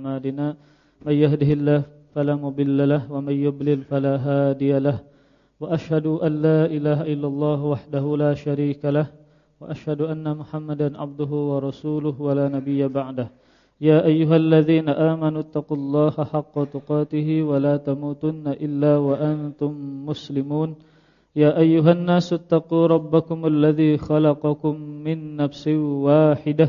أعمالنا من يهده الله فلا مضل له ومن يضلل فلا هادي له وأشهد أن لا إله إلا الله وحده لا شريك له وأشهد أن محمدا عبده ورسوله ولا نبي بعده يا أيها الذين آمنوا اتقوا الله حق تقاته ولا تموتن إلا وأنتم مسلمون يا أيها الناس اتقوا ربكم الذي خلقكم من نفس واحدة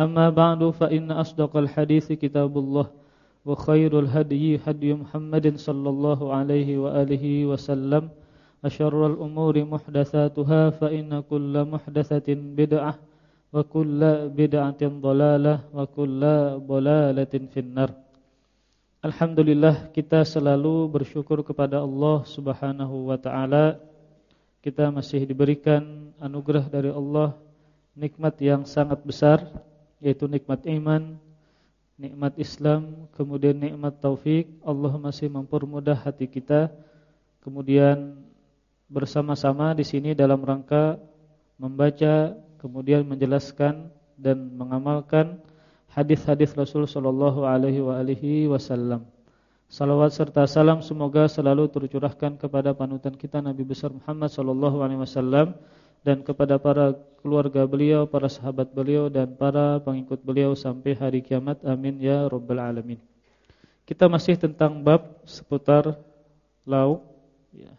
أما بعد فإن أصدق الحديث كتاب الله وخير الهدي هدي محمد صلى الله عليه وآله وسلم أشر الأمور محدثاتها فإن كل محدثة بدعة وكل بدعة ضلالة وكل ضلالة في النار Alhamdulillah kita selalu bersyukur kepada Allah Subhanahu wa taala. Kita masih diberikan anugerah dari Allah nikmat yang sangat besar yaitu nikmat iman, nikmat Islam, kemudian nikmat taufik. Allah masih mempermudah hati kita. Kemudian bersama-sama di sini dalam rangka membaca, kemudian menjelaskan dan mengamalkan hadis-hadis Rasul sallallahu alaihi wasallam. Salawat serta salam semoga selalu tercurahkan kepada panutan kita Nabi besar Muhammad sallallahu alaihi wasallam dan kepada para keluarga beliau, para sahabat beliau dan para pengikut beliau sampai hari kiamat. Amin ya rabbal alamin. Kita masih tentang bab seputar lauk ya,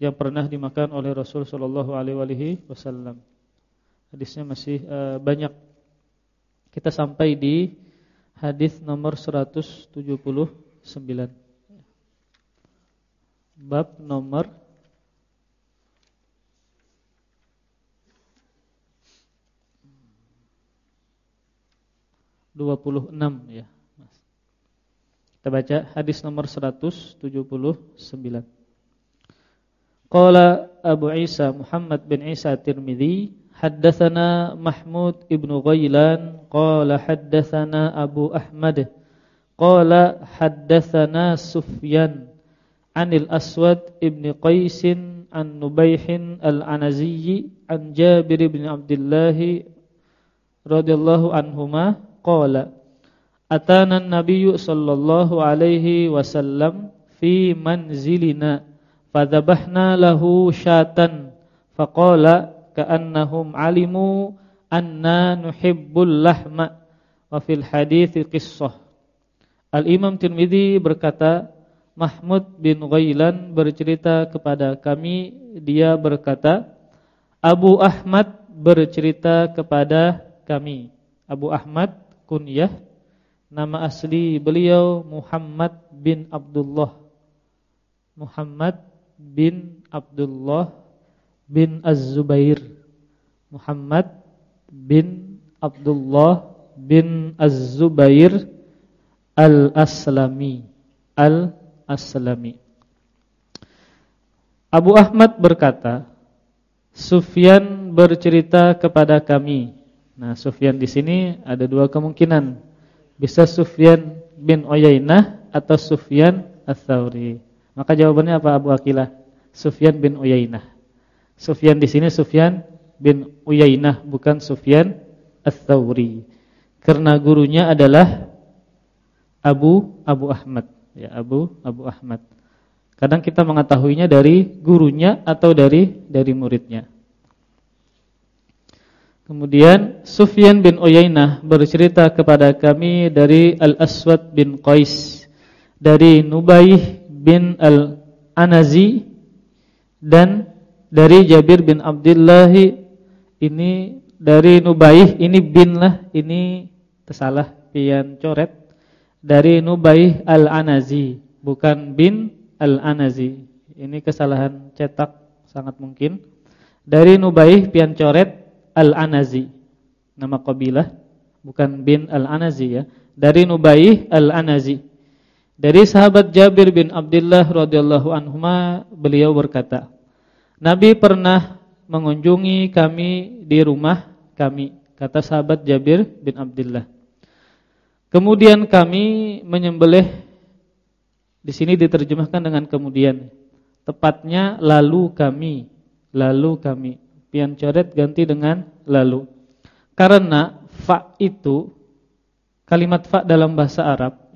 yang pernah dimakan oleh Rasul sallallahu alaihi wasallam. Hadisnya masih uh, banyak kita sampai di hadis nomor 179. Bab nomor 126 ya. Kita baca hadis nomor 179. Qala Abu Isa Muhammad bin Isa Tirmizi haddatsana Mahmud ibnu Ghailan qala haddatsana Abu Ahmad qala haddatsana Sufyan anil Aswad ibn Qaisin an Nubayhin al-Anaziyyi an Jabir ibn Abdullah radhiyallahu anhumah qala atana an-nabiyyu sallallahu alaihi wasallam fi manzilina fadhabahna lahu syatan faqala ka'annahum alimu anna nuhibbul lahma wa fil hadithi qissah Al-Imam tirmizi berkata Mahmud bin Ghailan bercerita kepada kami. Dia berkata Abu Ahmad bercerita kepada kami. Abu Ahmad kunyah, nama asli beliau Muhammad bin Abdullah. Muhammad bin Abdullah bin Az-Zubair. Muhammad bin Abdullah bin Az-Zubair Al-Aslami. Al-Aslami. Abu Ahmad berkata Sufyan bercerita kepada kami Nah Sufyan di sini ada dua kemungkinan Bisa Sufyan bin Uyainah atau Sufyan Ats-Tsauri Maka jawabannya apa Abu Akilah Sufyan bin Uyainah Sufyan di sini Sufyan bin Uyainah bukan Sufyan Ats-Tsauri. Karena gurunya adalah Abu Abu Ahmad, ya Abu Abu Ahmad. Kadang kita mengetahuinya dari gurunya atau dari dari muridnya. Kemudian Sufyan bin Uyainah bercerita kepada kami dari Al-Aswad bin Qais, dari Nubaih bin Al-Anazi dan dari Jabir bin Abdullah ini dari Nubaih ini bin lah ini tersalah pian coret. Dari Nubaih Al-Anazi bukan bin Al-Anazi. Ini kesalahan cetak sangat mungkin. Dari Nubaih pian coret Al-Anazi nama kabilah bukan bin Al-Anazi ya dari Nubaih Al-Anazi Dari sahabat Jabir bin Abdullah radhiyallahu anhuma beliau berkata, Nabi pernah mengunjungi kami di rumah kami, kata sahabat Jabir bin Abdullah. Kemudian kami menyembelih di sini diterjemahkan dengan kemudian. Tepatnya lalu kami, lalu kami. Pian coret ganti dengan lalu. Karena fa itu kalimat fa dalam bahasa Arab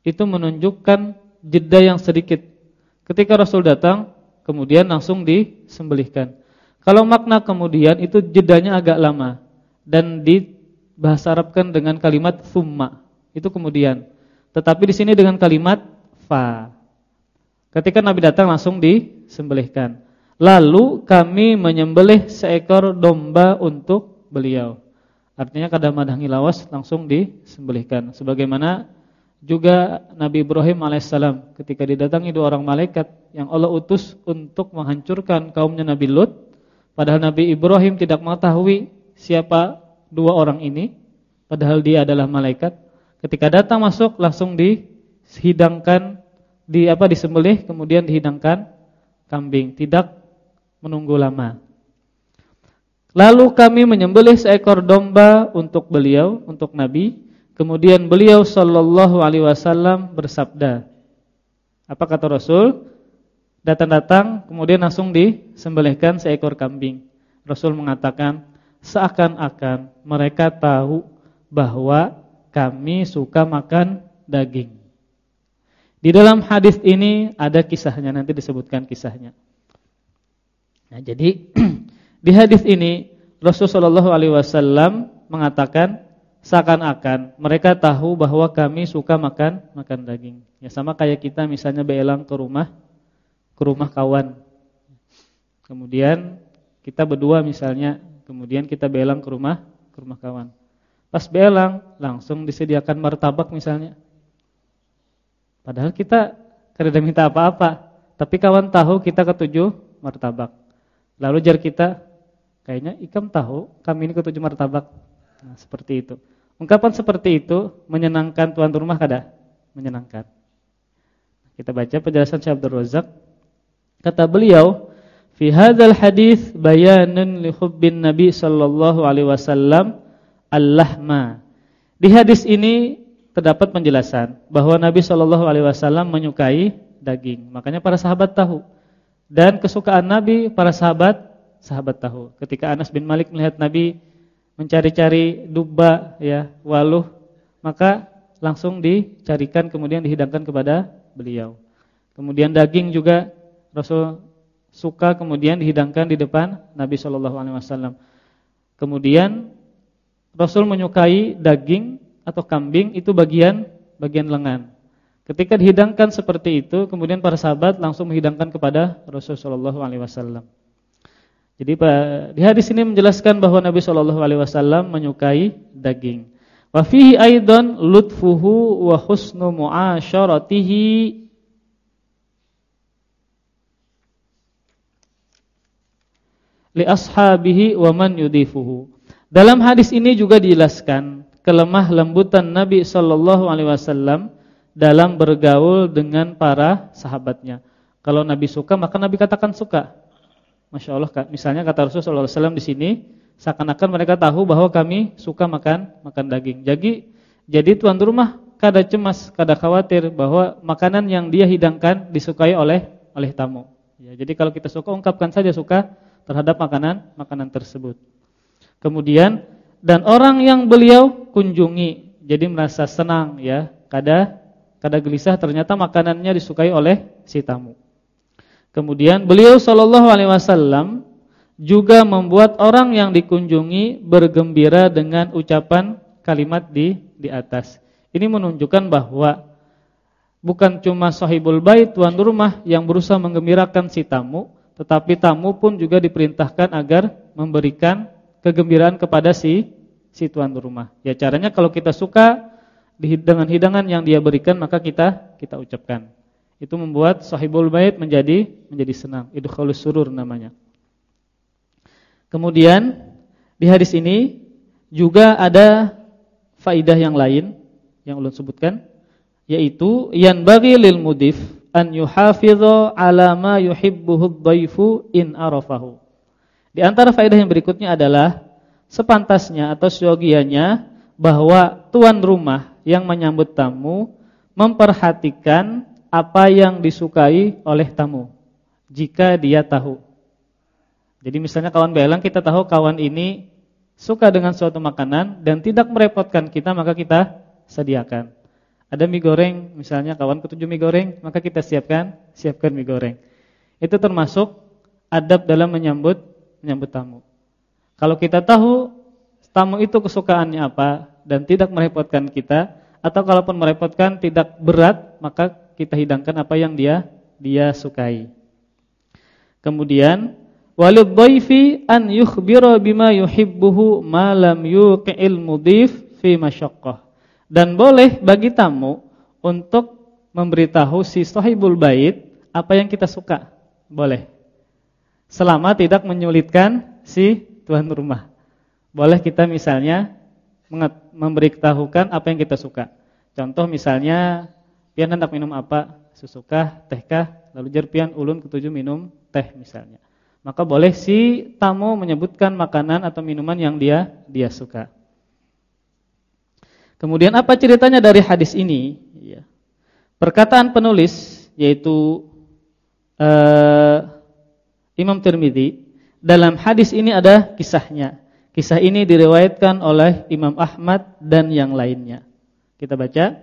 itu menunjukkan jeda yang sedikit. Ketika Rasul datang, kemudian langsung disembelihkan. Kalau makna kemudian itu jedanya agak lama dan dibahasa Arabkan dengan kalimat thumma. Itu kemudian. Tetapi di sini dengan kalimat fa. Ketika Nabi datang langsung disembelihkan. Lalu kami menyembelih seekor domba untuk beliau. Artinya kada madangi lawas langsung disembelihkan sebagaimana juga Nabi Ibrahim alaihissalam ketika didatangi dua orang malaikat yang Allah utus untuk menghancurkan kaumnya Nabi Lut, padahal Nabi Ibrahim tidak mengetahui siapa dua orang ini, padahal dia adalah malaikat. Ketika datang masuk langsung dihidangkan di apa disembelih kemudian dihidangkan kambing, tidak menunggu lama. Lalu kami menyembelih seekor domba untuk beliau, untuk Nabi Kemudian beliau sallallahu alaihi wasallam bersabda. Apa kata Rasul? Datang-datang kemudian langsung disembelihkan seekor kambing. Rasul mengatakan, seakan-akan mereka tahu bahwa kami suka makan daging. Di dalam hadis ini ada kisahnya nanti disebutkan kisahnya. Nah, jadi di hadis ini Rasulullah sallallahu alaihi wasallam mengatakan seakan-akan mereka tahu bahwa kami suka makan makan daging. Ya sama kayak kita misalnya beelang ke rumah ke rumah kawan. Kemudian kita berdua misalnya, kemudian kita beelang ke rumah ke rumah kawan. Pas beelang langsung disediakan martabak misalnya. Padahal kita kada minta apa-apa, tapi kawan tahu kita ketujuh martabak. Lalu jar kita, kayaknya ikam tahu kami ini ketujuh martabak. Nah, seperti itu. Ungkapan seperti itu menyenangkan tuan rumah kada? Menyenangkan. Kita baca penjelasan Syekh Abdul Razak. Kata beliau, "Fi hadzal hadis bayanun li hubbin Nabi sallallahu alaihi wasallam al-lahma." Di hadis ini terdapat penjelasan bahwa Nabi sallallahu alaihi wasallam menyukai daging. Makanya para sahabat tahu. Dan kesukaan Nabi para sahabat sahabat tahu. Ketika Anas bin Malik melihat Nabi mencari-cari duba ya, waluh, maka langsung dicarikan kemudian dihidangkan kepada beliau. Kemudian daging juga Rasul suka kemudian dihidangkan di depan Nabi Shallallahu alaihi wasallam. Kemudian Rasul menyukai daging atau kambing itu bagian bagian lengan. Ketika dihidangkan seperti itu, kemudian para sahabat langsung menghidangkan kepada Rasul Shallallahu alaihi wasallam. Jadi di hadis ini menjelaskan bahwa Nabi wasallam menyukai daging. Wa fihi aidan lutfuhu wa husnu muasyaratihi li ashabihi wa man yudifuhu. Dalam hadis ini juga dijelaskan kelemah lembutan Nabi Shallallahu alaihi wasallam dalam bergaul dengan para sahabatnya. Kalau Nabi suka maka Nabi katakan suka. Masya Allah, misalnya kata Rasulullah SAW di sini, seakan-akan mereka tahu bahwa kami suka makan makan daging. Jadi, jadi tuan rumah kada cemas, kada khawatir bahwa makanan yang dia hidangkan disukai oleh oleh tamu. Ya, jadi kalau kita suka, ungkapkan saja suka terhadap makanan makanan tersebut. Kemudian dan orang yang beliau kunjungi, jadi merasa senang ya, kada kada gelisah ternyata makanannya disukai oleh si tamu. Kemudian beliau Shallallahu alaihi wasallam juga membuat orang yang dikunjungi bergembira dengan ucapan kalimat di di atas. Ini menunjukkan bahwa bukan cuma sahibul bait tuan rumah yang berusaha menggembirakan si tamu, tetapi tamu pun juga diperintahkan agar memberikan kegembiraan kepada si si tuan rumah. Ya caranya kalau kita suka dengan hidangan yang dia berikan maka kita kita ucapkan. Itu membuat sahibul bait menjadi menjadi senang. Idkhulus surur namanya. Kemudian di hadis ini juga ada faidah yang lain yang ulun sebutkan yaitu yan bagi lil mudif an yuhafidhu ala ma yuhibbuhu dhaifu in arafahu. Di antara faedah yang berikutnya adalah sepantasnya atau seyogianya bahwa tuan rumah yang menyambut tamu memperhatikan apa yang disukai oleh tamu jika dia tahu. Jadi misalnya kawan belang kita tahu kawan ini suka dengan suatu makanan dan tidak merepotkan kita maka kita sediakan. Ada mie goreng, misalnya kawan ketujuh mie goreng, maka kita siapkan, siapkan mie goreng. Itu termasuk adab dalam menyambut menyambut tamu. Kalau kita tahu tamu itu kesukaannya apa dan tidak merepotkan kita atau kalaupun merepotkan tidak berat, maka kita hidangkan apa yang dia dia sukai. Kemudian walid dhaifi an yukhbira bima yuhibbuhu ma lam yuqil mudhif fi masyaqqah dan boleh bagi tamu untuk memberitahu si sahibul bait apa yang kita suka. Boleh. Selama tidak menyulitkan si tuan rumah. Boleh kita misalnya memberitahukan apa yang kita suka. Contoh misalnya pian hendak minum apa? Susukah, tehkah? Lalu jerpian ulun ketujuh minum teh misalnya. Maka boleh si tamu menyebutkan makanan atau minuman yang dia dia suka. Kemudian apa ceritanya dari hadis ini? Ya. Perkataan penulis yaitu uh, Imam Tirmidzi dalam hadis ini ada kisahnya. Kisah ini diriwayatkan oleh Imam Ahmad dan yang lainnya. Kita baca.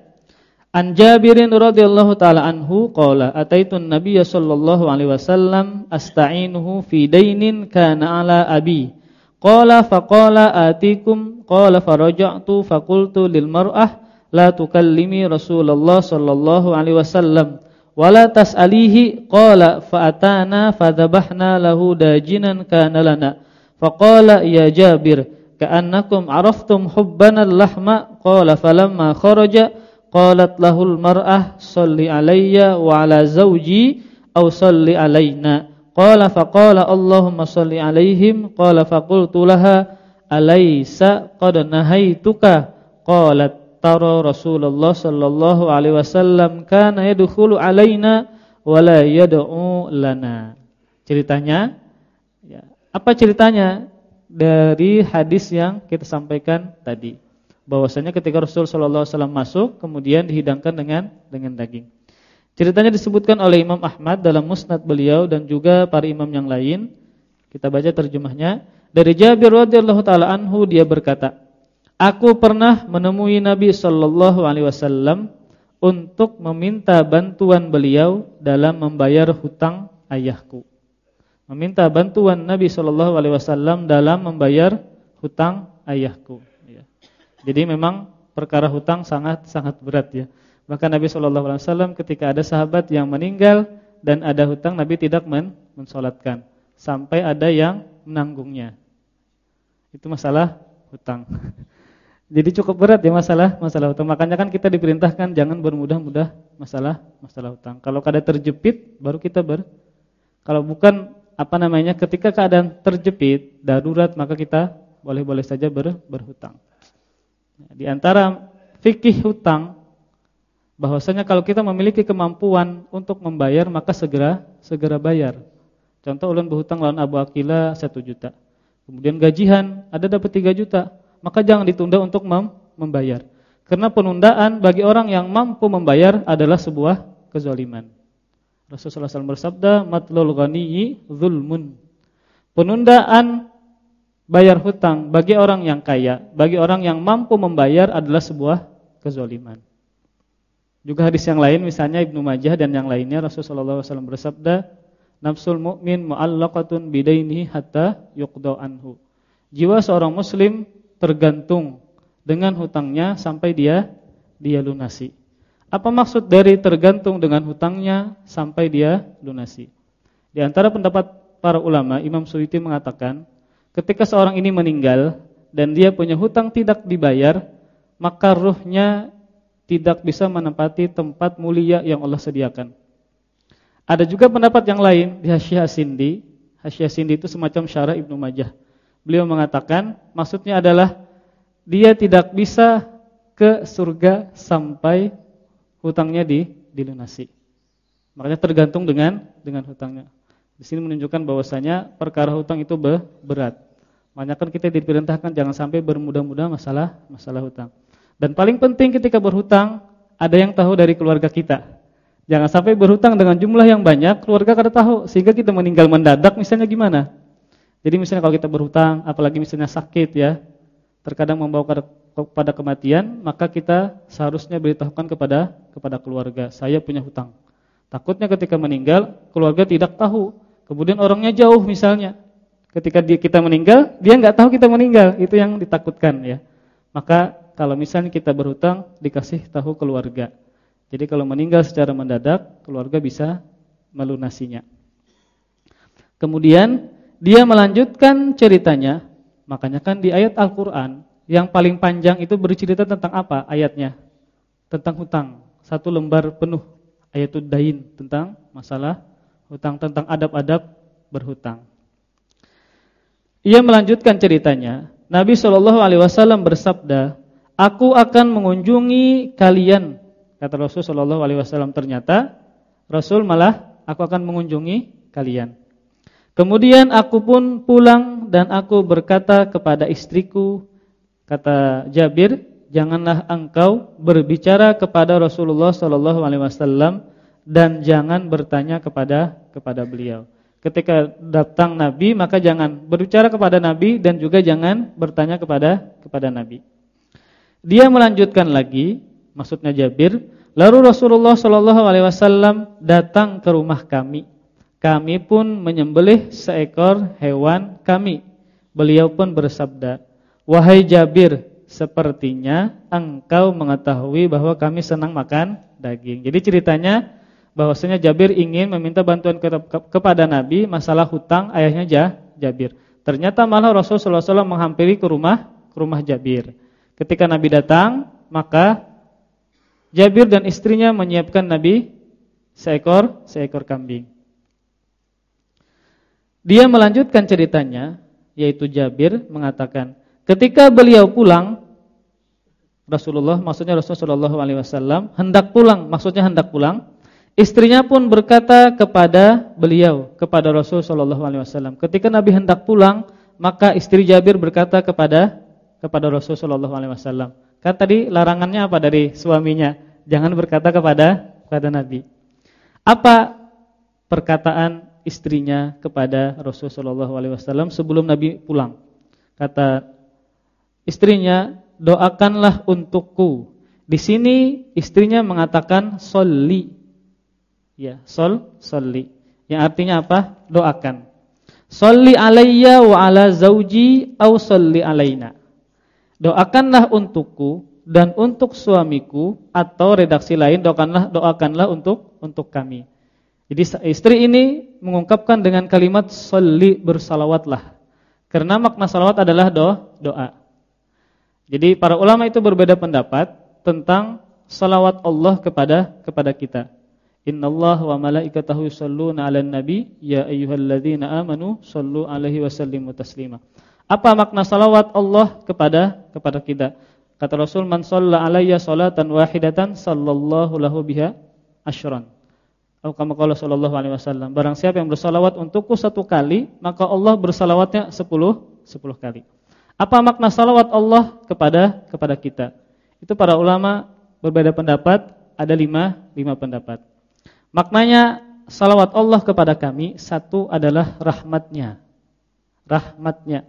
An Jabirin radhiyallahu taala anhu qala ataitu an-nabiy sallallahu alaihi wasallam asta'inuhu fi dainin kana ala abi Qala faqala atikum qala faraja'tu faqultu lil mar'ah la tukallimi Rasulullah sallallahu alaihi wasallam wala tas'alihi qala fa'atana fadhabahna lahu dajinan kana lana faqala ya Jabir ka'annakum araftum hubbana al-lahma? Qala falamma kharaja qalat lahul mar'ah salli alayya wa ala zawji aw salli alaina Qala faqala Allahumma salli alaihim qala faqultu laha alaysa qad nahaituka qalat tara Rasulullah sallallahu alaihi wasallam kana yadkhulu alaina wa la yad'u lana. Ceritanya ya, apa ceritanya dari hadis yang kita sampaikan tadi? Bahwasanya ketika Rasul sallallahu alaihi wasallam masuk kemudian dihidangkan dengan dengan daging. Ceritanya disebutkan oleh Imam Ahmad dalam musnad beliau dan juga para imam yang lain. Kita baca terjemahnya. Dari Jabir radhiyallahu taala anhu dia berkata, "Aku pernah menemui Nabi sallallahu alaihi wasallam untuk meminta bantuan beliau dalam membayar hutang ayahku." Meminta bantuan Nabi sallallahu alaihi wasallam dalam membayar hutang ayahku, ya. Jadi memang perkara hutang sangat sangat berat ya. Maka Nabi Shallallahu Alaihi Wasallam ketika ada sahabat yang meninggal dan ada hutang, Nabi tidak men mensolatkan sampai ada yang menanggungnya. Itu masalah hutang. Jadi cukup berat ya masalah masalah hutang. Makanya kan kita diperintahkan jangan bermudah-mudah masalah masalah hutang. Kalau keadaan terjepit baru kita ber. Kalau bukan apa namanya ketika keadaan terjepit darurat maka kita boleh-boleh saja ber, berhutang. Di antara fikih hutang bahwasanya kalau kita memiliki kemampuan untuk membayar maka segera segera bayar. Contoh ulun berhutang lawan Abu Akila 1 juta. Kemudian gajian ada dapat 3 juta, maka jangan ditunda untuk mem membayar. Karena penundaan bagi orang yang mampu membayar adalah sebuah kezaliman. Rasulullah SAW bersabda, "Matlul ghaniyyi zulmun." Penundaan bayar hutang bagi orang yang kaya, bagi orang yang mampu membayar adalah sebuah kezaliman. Juga hadis yang lain misalnya Ibnu Majah dan yang lainnya Rasulullah SAW bersabda, "Nafsul mu'min mu'allaqatun bidainihi hatta yuqda anhu." Jiwa seorang muslim tergantung dengan hutangnya sampai dia dia lunasi. Apa maksud dari tergantung dengan hutangnya sampai dia lunasi? Di antara pendapat para ulama, Imam Suyuti mengatakan, ketika seorang ini meninggal dan dia punya hutang tidak dibayar, maka ruhnya tidak bisa menempati tempat mulia yang Allah sediakan. Ada juga pendapat yang lain di Hasyiah Sindi. Hasyiah Sindi itu semacam syarah Ibnu Majah. Beliau mengatakan maksudnya adalah dia tidak bisa ke surga sampai hutangnya di dilunasi. Makanya tergantung dengan dengan hutangnya. Di sini menunjukkan bahwasanya perkara hutang itu berat. Makanya kan kita diperintahkan jangan sampai bermudah-mudah masalah masalah hutang. Dan paling penting ketika berhutang ada yang tahu dari keluarga kita. Jangan sampai berhutang dengan jumlah yang banyak, keluarga kada tahu sehingga kita meninggal mendadak misalnya gimana? Jadi misalnya kalau kita berhutang, apalagi misalnya sakit ya, terkadang membawa kepada kematian, maka kita seharusnya beritahukan kepada kepada keluarga, saya punya hutang. Takutnya ketika meninggal, keluarga tidak tahu. Kemudian orangnya jauh misalnya. Ketika dia kita meninggal, dia nggak tahu kita meninggal. Itu yang ditakutkan ya. Maka kalau misalnya kita berhutang, dikasih tahu keluarga. Jadi kalau meninggal secara mendadak, keluarga bisa melunasinya. Kemudian dia melanjutkan ceritanya, makanya kan di ayat Al-Qur'an yang paling panjang itu bercerita tentang apa ayatnya? Tentang hutang. Satu lembar penuh ayatul dain tentang masalah hutang tentang adab-adab berhutang. Ia melanjutkan ceritanya. Nabi Shallallahu alaihi wasallam bersabda, "Aku akan mengunjungi kalian." Kata Rasul Shallallahu alaihi wasallam, ternyata Rasul malah aku akan mengunjungi kalian. Kemudian aku pun pulang dan aku berkata kepada istriku, Kata Jabir, janganlah engkau berbicara kepada Rasulullah sallallahu alaihi wasallam dan jangan bertanya kepada kepada beliau. Ketika datang Nabi, maka jangan berbicara kepada Nabi dan juga jangan bertanya kepada kepada Nabi. Dia melanjutkan lagi, maksudnya Jabir, lalu Rasulullah sallallahu alaihi wasallam datang ke rumah kami. Kami pun menyembelih seekor hewan kami. Beliau pun bersabda, Wahai Jabir, sepertinya engkau mengetahui bahwa kami senang makan daging. Jadi ceritanya bahwasanya Jabir ingin meminta bantuan ke ke kepada Nabi masalah hutang ayahnya jah, Jabir. Ternyata malah Rasulullah SAW menghampiri ke rumah ke rumah Jabir. Ketika Nabi datang, maka Jabir dan istrinya menyiapkan Nabi seekor seekor kambing. Dia melanjutkan ceritanya, yaitu Jabir mengatakan, Ketika beliau pulang Rasulullah maksudnya Rasulullah SAW hendak pulang, maksudnya hendak pulang. Istrinya pun berkata kepada beliau, kepada Rasul sallallahu alaihi wasallam. Ketika Nabi hendak pulang, maka istri Jabir berkata kepada kepada Rasul sallallahu alaihi. Kan tadi larangannya apa dari suaminya? Jangan berkata kepada kepada Nabi. Apa perkataan istrinya kepada Rasul sallallahu alaihi wasallam sebelum Nabi pulang? Kata istrinya, "Doakanlah untukku." Di sini istrinya mengatakan sholli. Ya, sol, sholli. Yang artinya apa? Doakan. Sholli alayya wa ala zauji au sholli alaina. Doakanlah untukku dan untuk suamiku atau redaksi lain doakanlah doakanlah untuk untuk kami. Jadi istri ini mengungkapkan dengan kalimat sholli bersalawatlah. Karena makna salawat adalah do, doa. Jadi para ulama itu berbeda pendapat tentang salawat Allah kepada kepada kita. Innallaha wa malaikatahu yusholluna 'alan nabi ya ayyuhalladzina amanu shallu 'alaihi wasallimu taslima. Apa makna salawat Allah kepada kepada kita? Kata Rasul man shalla alayya salatan wahidatan sallallahu lahu biha asyran. Kama qala sallallahu alaihi wasallam, barang siapa yang bersalawat untukku satu kali, maka Allah bersalawatnya 10 10 kali. Apa makna salawat Allah kepada kepada kita? Itu para ulama berbeda pendapat, ada lima, lima pendapat. Maknanya salawat Allah kepada kami satu adalah rahmatnya. Rahmatnya.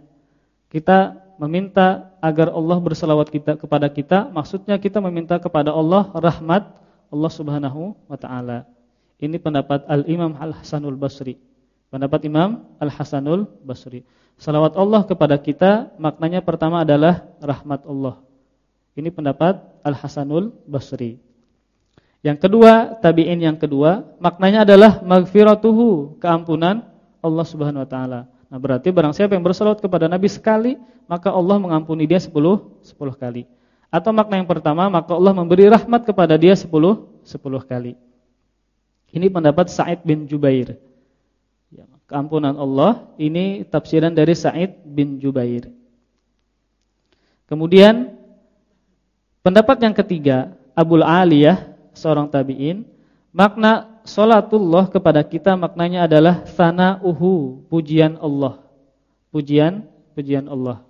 Kita meminta agar Allah bersalawat kita kepada kita, maksudnya kita meminta kepada Allah rahmat Allah Subhanahu wa taala. Ini pendapat Al-Imam Al-Hasanul Basri. Pendapat Imam Al-Hasanul Basri. Salawat Allah kepada kita maknanya pertama adalah rahmat Allah. Ini pendapat Al-Hasanul Basri. Yang kedua, tabi'in yang kedua, maknanya adalah maghfiratuhu, keampunan Allah Subhanahu wa taala. Nah, berarti barang siapa yang bersalawat kepada Nabi sekali, maka Allah mengampuni dia 10 10 kali. Atau makna yang pertama, maka Allah memberi rahmat kepada dia 10 10 kali. Ini pendapat Sa'id bin Jubair keampunan Allah ini tafsiran dari Sa'id bin Jubair. Kemudian pendapat yang ketiga Abul Aliyah seorang tabi'in, makna salatullah kepada kita maknanya adalah sana'uhu, pujian Allah. Pujian, pujian Allah.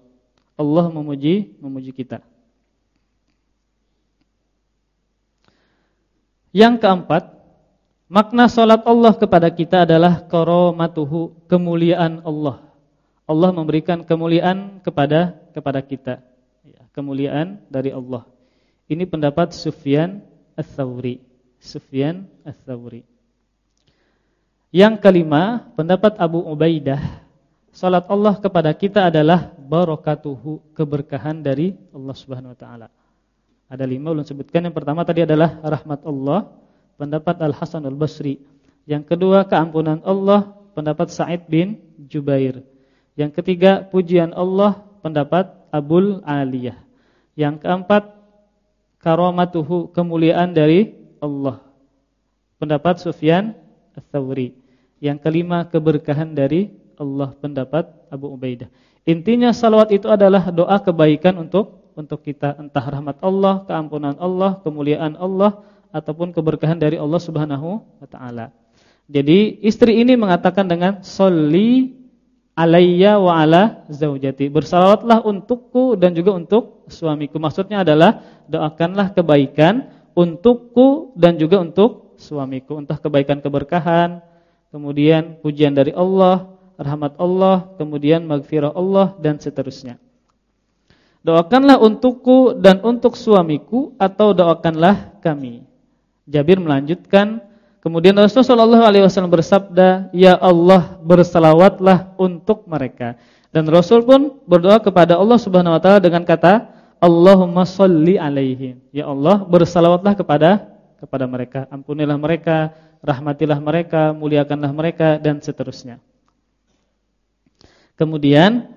Allah memuji, memuji kita. Yang keempat, makna salat Allah kepada kita adalah karamatuhu, kemuliaan Allah. Allah memberikan kemuliaan kepada kepada kita. Ya, kemuliaan dari Allah. Ini pendapat Sufyan Ats-Tsauri. Sufyan Ats-Tsauri. Yang kelima, pendapat Abu Ubaidah, salat Allah kepada kita adalah barakatuhu, keberkahan dari Allah Subhanahu wa taala. Ada lima ulun sebutkan. Yang pertama tadi adalah rahmat Allah, pendapat Al-Hasan Al-Basri. Yang kedua keampunan Allah, pendapat Sa'id bin Jubair. Yang ketiga pujian Allah, pendapat Abul Aliyah. Yang keempat karamatuhu, kemuliaan dari Allah. Pendapat Sufyan Ats-Tsauri. Yang kelima keberkahan dari Allah, pendapat Abu Ubaidah. Intinya salawat itu adalah doa kebaikan untuk untuk kita entah rahmat Allah, keampunan Allah, kemuliaan Allah ataupun keberkahan dari Allah Subhanahu wa taala. Jadi istri ini mengatakan dengan sholli alayya wa ala zaujati. Bersalawatlah untukku dan juga untuk suamiku. Maksudnya adalah doakanlah kebaikan untukku dan juga untuk suamiku. Entah kebaikan keberkahan, kemudian pujian dari Allah, rahmat Allah, kemudian magfirah Allah dan seterusnya. Doakanlah untukku dan untuk suamiku atau doakanlah kami. Jabir melanjutkan, kemudian Rasulullah SAW bersabda, Ya Allah bersalawatlah untuk mereka. Dan Rasul pun berdoa kepada Allah Subhanahu Wa Taala dengan kata, Allahumma salli alaihim. Ya Allah bersalawatlah kepada kepada mereka. Ampunilah mereka, rahmatilah mereka, muliakanlah mereka dan seterusnya. Kemudian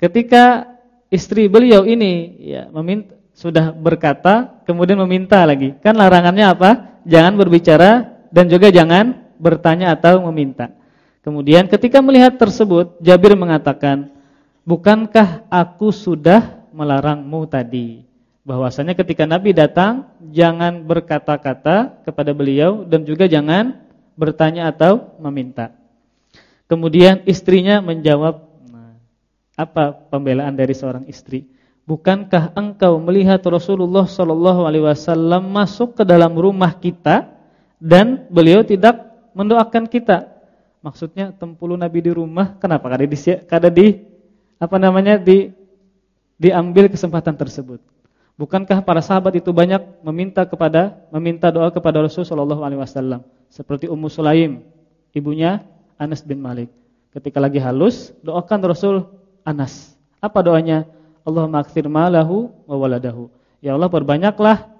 ketika istri beliau ini ya meminta sudah berkata kemudian meminta lagi. Kan larangannya apa? Jangan berbicara dan juga jangan bertanya atau meminta. Kemudian ketika melihat tersebut Jabir mengatakan, "Bukankah aku sudah melarangmu tadi?" Bahwasanya ketika Nabi datang jangan berkata-kata kepada beliau dan juga jangan bertanya atau meminta. Kemudian istrinya menjawab apa pembelaan dari seorang istri? Bukankah engkau melihat Rasulullah Shallallahu alaihi wasallam masuk ke dalam rumah kita dan beliau tidak mendoakan kita? Maksudnya tempulu Nabi di rumah, kenapa kada di kada di apa namanya di diambil kesempatan tersebut? Bukankah para sahabat itu banyak meminta kepada meminta doa kepada Rasulullah Shallallahu alaihi wasallam seperti Ummu Sulaim, ibunya Anas bin Malik. Ketika lagi halus, doakan Rasul Anas. Apa doanya? Allahumma aktsir malahu wa waladahu. Ya Allah perbanyaklah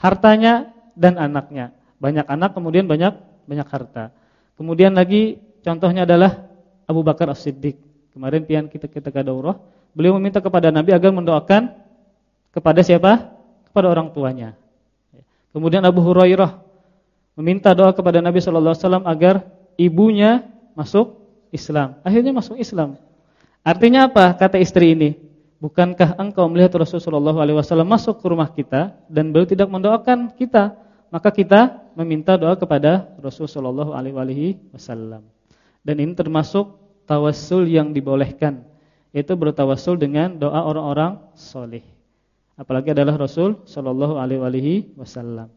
hartanya dan anaknya. Banyak anak kemudian banyak banyak harta. Kemudian lagi contohnya adalah Abu Bakar As-Siddiq. Kemarin pian kita kita ke daurah, beliau meminta kepada Nabi agar mendoakan kepada siapa? Kepada orang tuanya. Kemudian Abu Hurairah meminta doa kepada Nabi sallallahu alaihi wasallam agar ibunya masuk Islam. Akhirnya masuk Islam. Artinya apa? Kata istri ini, bukankah engkau melihat Rasulullah SAW masuk ke rumah kita dan beliau tidak mendoakan kita? Maka kita meminta doa kepada Rasulullah SAW. Dan ini termasuk tawassul yang dibolehkan, yaitu bertawassul dengan doa orang-orang soleh. Apalagi adalah Rasul Shallallahu Alaihi Wasallam.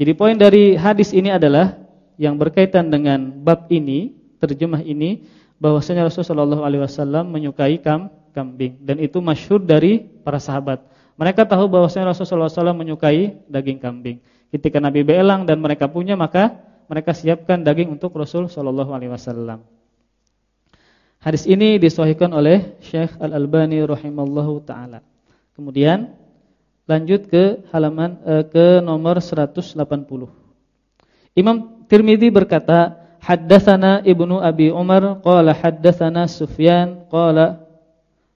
Jadi poin dari hadis ini adalah yang berkaitan dengan bab ini, terjemah ini bahwasanya Rasulullah Shallallahu alaihi wasallam menyukai kam, kambing dan itu masyhur dari para sahabat. Mereka tahu bahwasanya Rasulullah SAW menyukai daging kambing. Ketika Nabi belang dan mereka punya maka mereka siapkan daging untuk Rasul Shallallahu alaihi wasallam. Hadis ini disahihkan oleh Syekh Al-Albani rahimallahu taala. Kemudian lanjut ke halaman eh, ke nomor 180. Imam Tirmizi berkata, Haddatsana Ibnu Abi Umar qala haddatsana Sufyan qala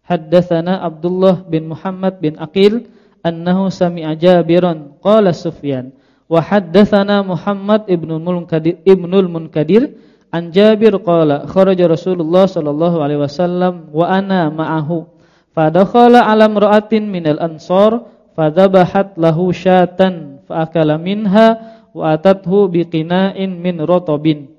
haddatsana Abdullah bin Muhammad bin Aqil annahu sami'a Jabiran qala Sufyan wa haddatsana Muhammad ibnu Munkadir ibnul Munkadir an Jabir qala kharaja Rasulullah sallallahu alaihi wasallam wa ana ma'ahu fadakhala ala imra'atin minal ansar fadhabahat lahu syatan fa akala minha wa atathu biqina'in min rotabin.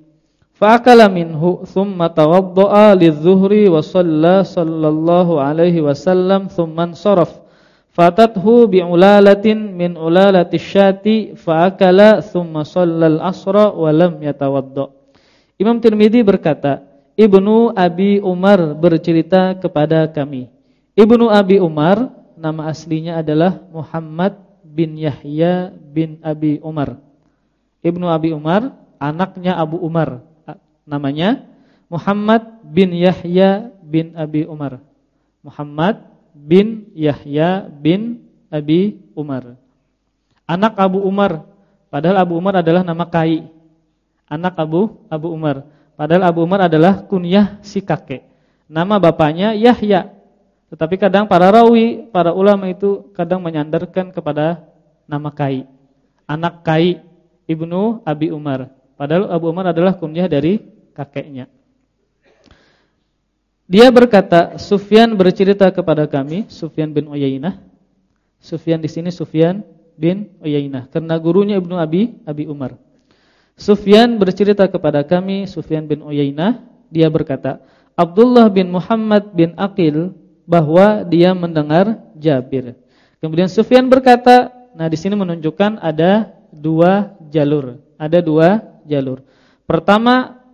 Fa'akala minhu thumma tawadda'a lidzuhri wa shalla sallallahu alaihi wasallam thumma saraf. Fatathu bi'ulalatin min ulalati syati fa'akala thumma shallal asra wa lam yatawadda. Imam Tirmidzi berkata, Ibnu Abi Umar bercerita kepada kami. Ibnu Abi Umar nama aslinya adalah Muhammad bin Yahya bin Abi Umar. Ibnu Abi Umar anaknya Abu Umar namanya Muhammad bin Yahya bin Abi Umar. Muhammad bin Yahya bin Abi Umar. Anak Abu Umar, padahal Abu Umar adalah nama kai. Anak Abu Abu Umar, padahal Abu Umar adalah kunyah si kakek. Nama bapaknya Yahya. Tetapi kadang para rawi, para ulama itu kadang menyandarkan kepada nama kai. Anak kai Ibnu Abi Umar. Padahal Abu Umar adalah kunyah dari kakeknya. Dia berkata, Sufyan bercerita kepada kami, Sufyan bin Uyainah. Sufyan di sini Sufyan bin Uyainah karena gurunya Ibnu Abi Abi Umar. Sufyan bercerita kepada kami, Sufyan bin Uyainah, dia berkata, Abdullah bin Muhammad bin Aqil bahwa dia mendengar Jabir. Kemudian Sufyan berkata, nah di sini menunjukkan ada dua jalur, ada dua jalur. Pertama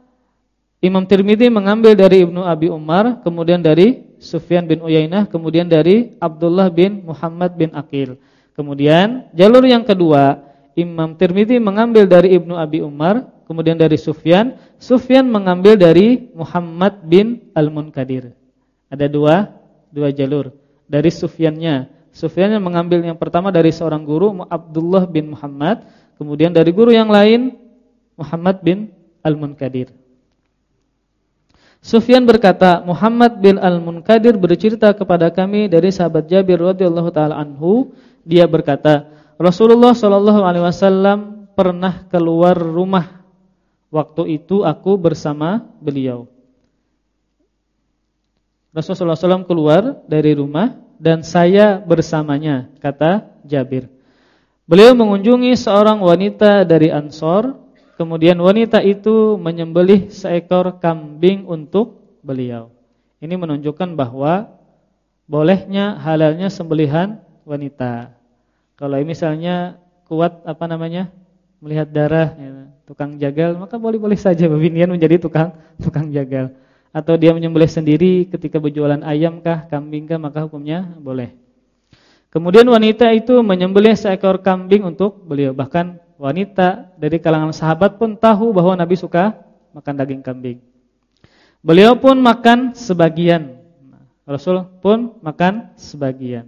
Imam Tirmidzi mengambil dari Ibnu Abi Umar, kemudian dari Sufyan bin Uyainah, kemudian dari Abdullah bin Muhammad bin Aqil. Kemudian jalur yang kedua, Imam Tirmidzi mengambil dari Ibnu Abi Umar, kemudian dari Sufyan, Sufyan mengambil dari Muhammad bin Al-Munkadir. Ada dua dua jalur. Dari Sufyannya. Sufyan yang mengambil yang pertama dari seorang guru Abdullah bin Muhammad, kemudian dari guru yang lain Muhammad bin Al-Munkadir. Sufyan berkata, Muhammad bin Al-Munkadir bercerita kepada kami dari sahabat Jabir radhiyallahu taala anhu, dia berkata, Rasulullah shallallahu alaihi wasallam pernah keluar rumah. Waktu itu aku bersama beliau. Rasulullah SAW keluar dari rumah dan saya bersamanya, kata Jabir. Beliau mengunjungi seorang wanita dari Ansor Kemudian wanita itu menyembelih seekor kambing untuk beliau. Ini menunjukkan bahwa bolehnya halalnya sembelihan wanita. Kalau misalnya kuat apa namanya? melihat darah ya, tukang jagal, maka boleh-boleh saja bebinian menjadi tukang tukang jagal. Atau dia menyembelih sendiri ketika berjualan ayam kah, kambing kah, maka hukumnya boleh. Kemudian wanita itu menyembelih seekor kambing untuk beliau. Bahkan wanita dari kalangan sahabat pun tahu bahwa Nabi suka makan daging kambing. Beliau pun makan sebagian. Rasul pun makan sebagian.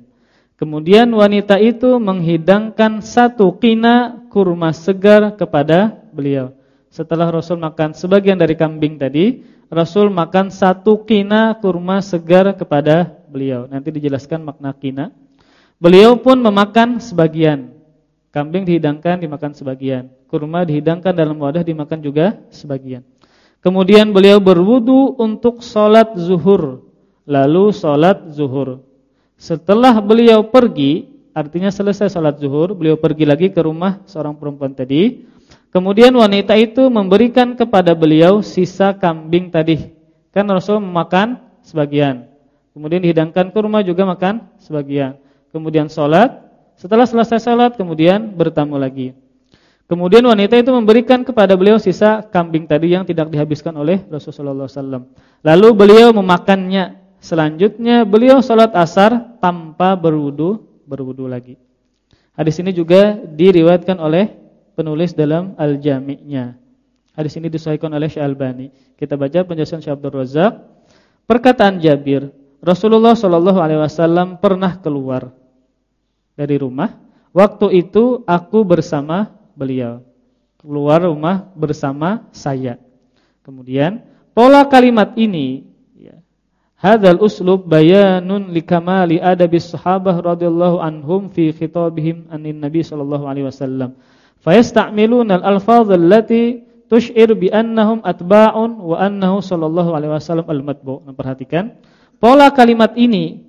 Kemudian wanita itu menghidangkan satu kina kurma segar kepada beliau. Setelah Rasul makan sebagian dari kambing tadi, Rasul makan satu kina kurma segar kepada beliau. Nanti dijelaskan makna kina. Beliau pun memakan sebagian. Kambing dihidangkan dimakan sebagian, kurma dihidangkan dalam wadah dimakan juga sebagian. Kemudian beliau berwudu untuk sholat zuhur, lalu sholat zuhur. Setelah beliau pergi, artinya selesai sholat zuhur, beliau pergi lagi ke rumah seorang perempuan tadi. Kemudian wanita itu memberikan kepada beliau sisa kambing tadi. Kan Rasul memakan sebagian. Kemudian dihidangkan kurma juga makan sebagian. Kemudian sholat, setelah selesai salat kemudian bertamu lagi. Kemudian wanita itu memberikan kepada beliau sisa kambing tadi yang tidak dihabiskan oleh Rasulullah SAW. Lalu beliau memakannya. Selanjutnya beliau salat asar tanpa berwudu, berwudu lagi. Hadis ini juga diriwayatkan oleh penulis dalam Al-Jami'-nya. Hadis ini disahihkan oleh Syalbani. Kita baca penjelasan Syekh Abdul Razak. Perkataan Jabir, Rasulullah Shallallahu alaihi wasallam pernah keluar dari rumah. Waktu itu aku bersama beliau. Keluar rumah bersama saya. Kemudian pola kalimat ini ya. Hadzal uslub bayanun likamali adabis sahabah radhiyallahu anhum fi khitabihim anin nabi sallallahu alaihi wasallam. Fayasta'miluna al-alfadh allati tush'ir bi annahum atba'un wa annahu sallallahu alaihi wasallam al-matbu'. Nah, perhatikan, pola kalimat ini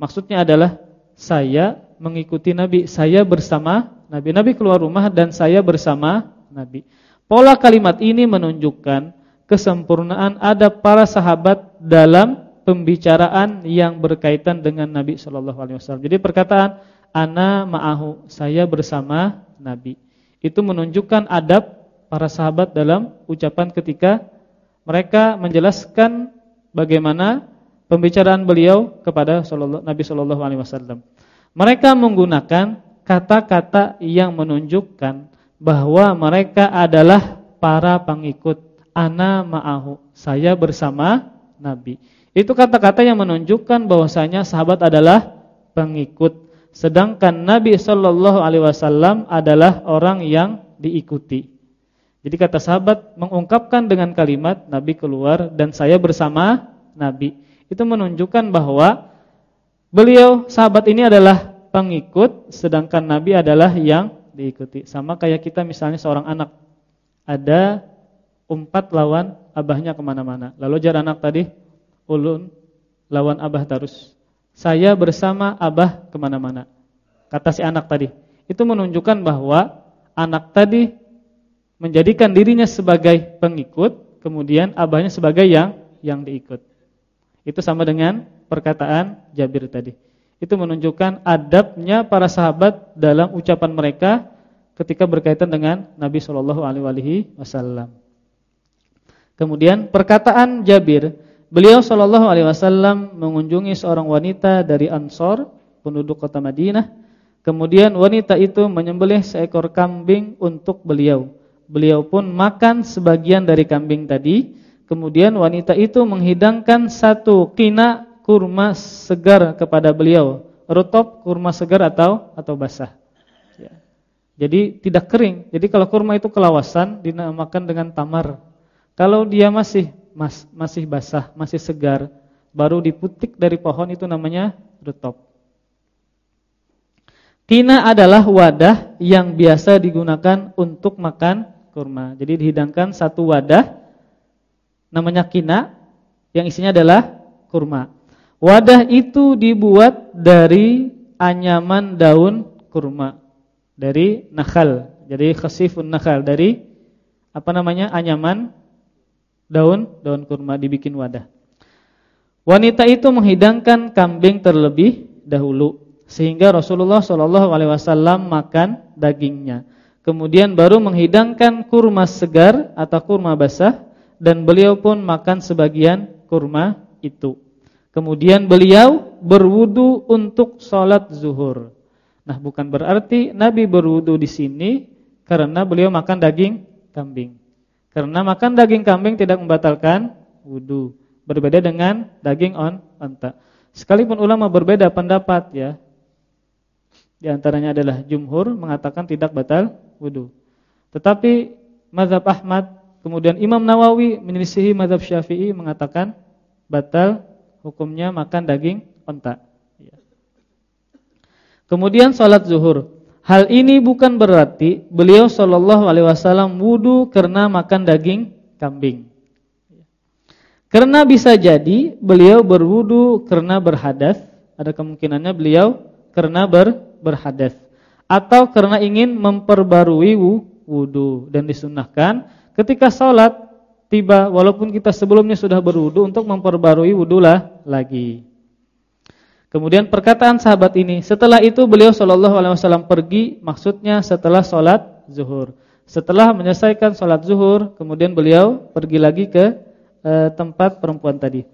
maksudnya adalah saya mengikuti Nabi, saya bersama Nabi. Nabi keluar rumah dan saya bersama Nabi. Pola kalimat ini menunjukkan kesempurnaan adab para sahabat dalam pembicaraan yang berkaitan dengan Nabi Shallallahu alaihi wasallam. Jadi perkataan ana ma'ahu, saya bersama Nabi. Itu menunjukkan adab para sahabat dalam ucapan ketika mereka menjelaskan bagaimana pembicaraan beliau kepada Nabi Shallallahu alaihi wasallam. Mereka menggunakan kata-kata yang menunjukkan bahwa mereka adalah para pengikut ana ma'ahu, saya bersama Nabi. Itu kata-kata yang menunjukkan bahwasanya sahabat adalah pengikut, sedangkan Nabi Shallallahu alaihi wasallam adalah orang yang diikuti. Jadi kata sahabat mengungkapkan dengan kalimat Nabi keluar dan saya bersama Nabi. Itu menunjukkan bahwa beliau sahabat ini adalah pengikut sedangkan Nabi adalah yang diikuti. Sama kayak kita misalnya seorang anak ada empat lawan abahnya ke mana-mana. Lalu jar anak tadi ulun lawan abah terus. Saya bersama abah ke mana-mana. Kata si anak tadi. Itu menunjukkan bahwa anak tadi menjadikan dirinya sebagai pengikut, kemudian abahnya sebagai yang yang diikut. Itu sama dengan perkataan Jabir tadi. Itu menunjukkan adabnya para sahabat dalam ucapan mereka ketika berkaitan dengan Nabi Shallallahu alaihi wasallam. Kemudian perkataan Jabir Beliau Shallallahu Alaihi Wasallam mengunjungi seorang wanita dari Ansor, penduduk kota Madinah. Kemudian wanita itu menyembelih seekor kambing untuk beliau. Beliau pun makan sebagian dari kambing tadi. Kemudian wanita itu menghidangkan satu kina kurma segar kepada beliau. Rutop kurma segar atau atau basah. Ya. Jadi tidak kering. Jadi kalau kurma itu kelawasan dinamakan dengan tamar. Kalau dia masih mas, masih basah, masih segar, baru diputik dari pohon itu namanya rutop. Kina adalah wadah yang biasa digunakan untuk makan kurma. Jadi dihidangkan satu wadah namanya kina yang isinya adalah kurma. Wadah itu dibuat dari anyaman daun kurma, dari nakhal. Jadi khasifun nakhal dari apa namanya? anyaman daun daun kurma dibikin wadah. Wanita itu menghidangkan kambing terlebih dahulu sehingga Rasulullah Shallallahu alaihi wasallam makan dagingnya. Kemudian baru menghidangkan kurma segar atau kurma basah dan beliau pun makan sebagian kurma itu. Kemudian beliau berwudu untuk sholat zuhur. Nah, bukan berarti Nabi berwudu di sini karena beliau makan daging kambing. Karena makan daging kambing tidak membatalkan wudu. Berbeda dengan daging on onta. Sekalipun ulama berbeda pendapat ya. Di antaranya adalah jumhur mengatakan tidak batal wudu. Tetapi mazhab Ahmad, kemudian Imam Nawawi menyelisihi mazhab Syafi'i mengatakan batal hukumnya makan daging onta. Ya. Kemudian salat zuhur. Hal ini bukan berarti beliau Shallallahu Alaihi Wasallam wudhu karena makan daging kambing. Karena bisa jadi beliau berwudhu karena berhadas, ada kemungkinannya beliau karena ber, berhadas atau karena ingin memperbarui wudhu dan disunahkan ketika sholat tiba walaupun kita sebelumnya sudah berwudhu untuk memperbarui wudhu lah lagi. Kemudian perkataan sahabat ini, setelah itu beliau Shallallahu alaihi wasallam pergi, maksudnya setelah sholat zuhur. Setelah menyelesaikan sholat zuhur, kemudian beliau pergi lagi ke e, tempat perempuan tadi.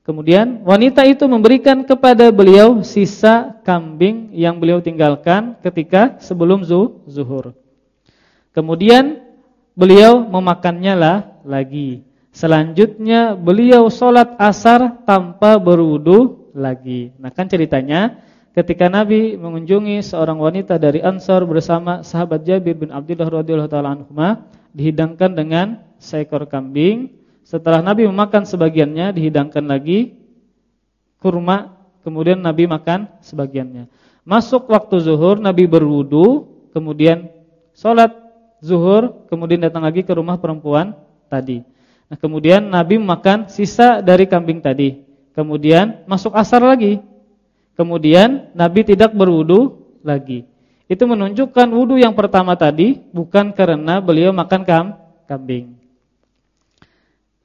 Kemudian wanita itu memberikan kepada beliau sisa kambing yang beliau tinggalkan ketika sebelum zuhur. Kemudian beliau memakannya lah lagi. Selanjutnya beliau sholat asar tanpa berwudu lagi. Nah kan ceritanya ketika Nabi mengunjungi seorang wanita dari Ansar bersama sahabat Jabir bin Abdullah radhiyallahu taala anhuma dihidangkan dengan seekor kambing. Setelah Nabi memakan sebagiannya dihidangkan lagi kurma, kemudian Nabi makan sebagiannya. Masuk waktu zuhur Nabi berwudu, kemudian sholat zuhur, kemudian datang lagi ke rumah perempuan tadi. Nah, kemudian Nabi makan sisa dari kambing tadi. Kemudian masuk asar lagi. Kemudian Nabi tidak berwudu lagi. Itu menunjukkan wudu yang pertama tadi bukan karena beliau makan kam, kambing.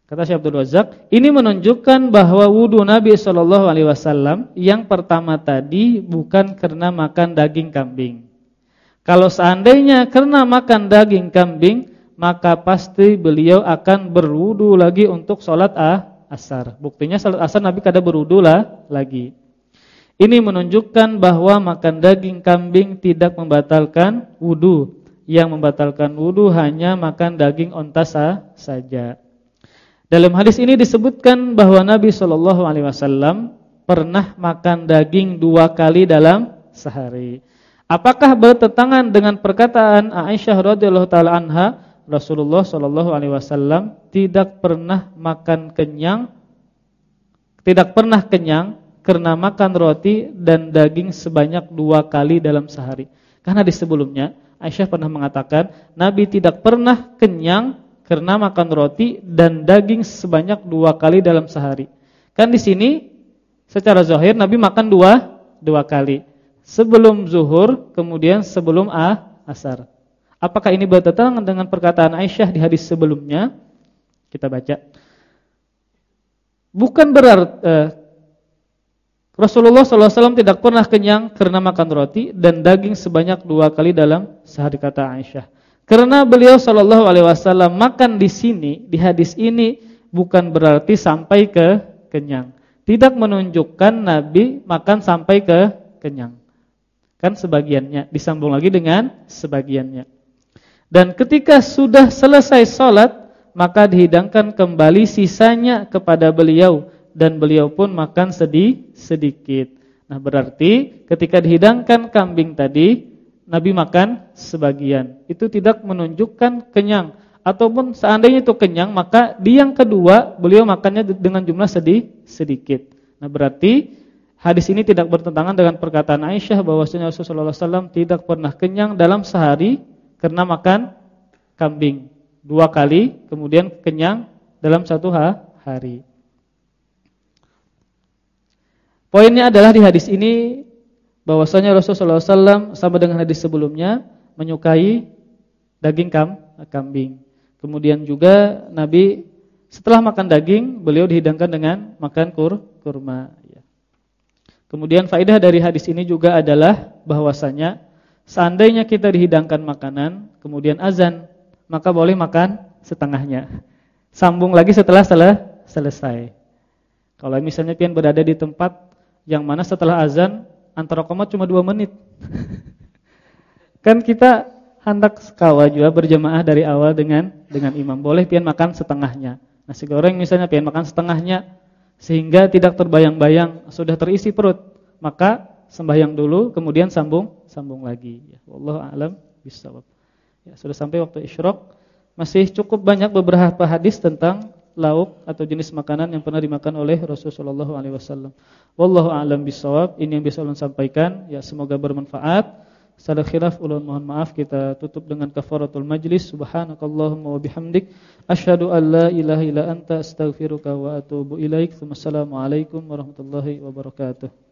Kata Syekh Abdul Razak, ini menunjukkan bahwa wudu Nabi Shallallahu alaihi wasallam yang pertama tadi bukan karena makan daging kambing. Kalau seandainya karena makan daging kambing, maka pasti beliau akan berwudu lagi untuk sholat ah, asar. Buktinya sholat asar Nabi kada berwudu lah lagi. Ini menunjukkan bahwa makan daging kambing tidak membatalkan wudu. Yang membatalkan wudu hanya makan daging onta saja. Dalam hadis ini disebutkan bahwa Nabi Shallallahu alaihi wasallam pernah makan daging dua kali dalam sehari. Apakah bertentangan dengan perkataan Aisyah radhiyallahu taala anha, Rasulullah Shallallahu alaihi wasallam tidak pernah makan kenyang tidak pernah kenyang karena makan roti dan daging sebanyak dua kali dalam sehari. Karena di sebelumnya Aisyah pernah mengatakan Nabi tidak pernah kenyang karena makan roti dan daging sebanyak dua kali dalam sehari. Kan di sini secara zahir Nabi makan dua dua kali. Sebelum zuhur, kemudian sebelum ah, asar. Apakah ini bertentangan dengan perkataan Aisyah di hadis sebelumnya? Kita baca. Bukan berarti eh, Rasulullah SAW tidak pernah kenyang karena makan roti dan daging sebanyak dua kali dalam sehari kata Aisyah. Karena beliau wasallam makan di sini di hadis ini bukan berarti sampai ke kenyang. Tidak menunjukkan Nabi makan sampai ke kenyang. Kan sebagiannya disambung lagi dengan sebagiannya. Dan ketika sudah selesai sholat maka dihidangkan kembali sisanya kepada beliau dan beliau pun makan sedih sedikit. Nah, berarti ketika dihidangkan kambing tadi Nabi makan sebagian. Itu tidak menunjukkan kenyang. Ataupun seandainya itu kenyang, maka di yang kedua beliau makannya dengan jumlah sedih sedikit. Nah berarti hadis ini tidak bertentangan dengan perkataan Aisyah bahwasanya Rasulullah SAW tidak pernah kenyang dalam sehari karena makan kambing dua kali, kemudian kenyang dalam satu hari. Poinnya adalah di hadis ini bahwasanya Rasulullah SAW sama dengan hadis sebelumnya menyukai daging kam, kambing. Kemudian juga Nabi setelah makan daging beliau dihidangkan dengan makan kur, kurma. Kemudian faedah dari hadis ini juga adalah bahwasanya seandainya kita dihidangkan makanan kemudian azan maka boleh makan setengahnya. Sambung lagi setelah selesai. Kalau misalnya pian berada di tempat yang mana setelah azan antara komat cuma dua menit. kan kita hendak sekawa juga berjamaah dari awal dengan dengan imam. Boleh pian makan setengahnya. Nasi goreng misalnya pian makan setengahnya sehingga tidak terbayang-bayang sudah terisi perut. Maka sembahyang dulu kemudian sambung sambung lagi. Ya, wallahu alam bisawab. Ya, sudah sampai waktu isyraq. Masih cukup banyak beberapa hadis tentang lauk atau jenis makanan yang pernah dimakan oleh Rasulullah SAW. Wallahu a'lam bishawab. Ini yang bisa ulun sampaikan. Ya semoga bermanfaat. Salah khilaf ulun mohon maaf kita tutup dengan kafaratul majlis. Subhanakallahumma wa bihamdik asyhadu an la ilaha illa anta astaghfiruka wa atubu ilaik. Wassalamualaikum warahmatullahi wabarakatuh.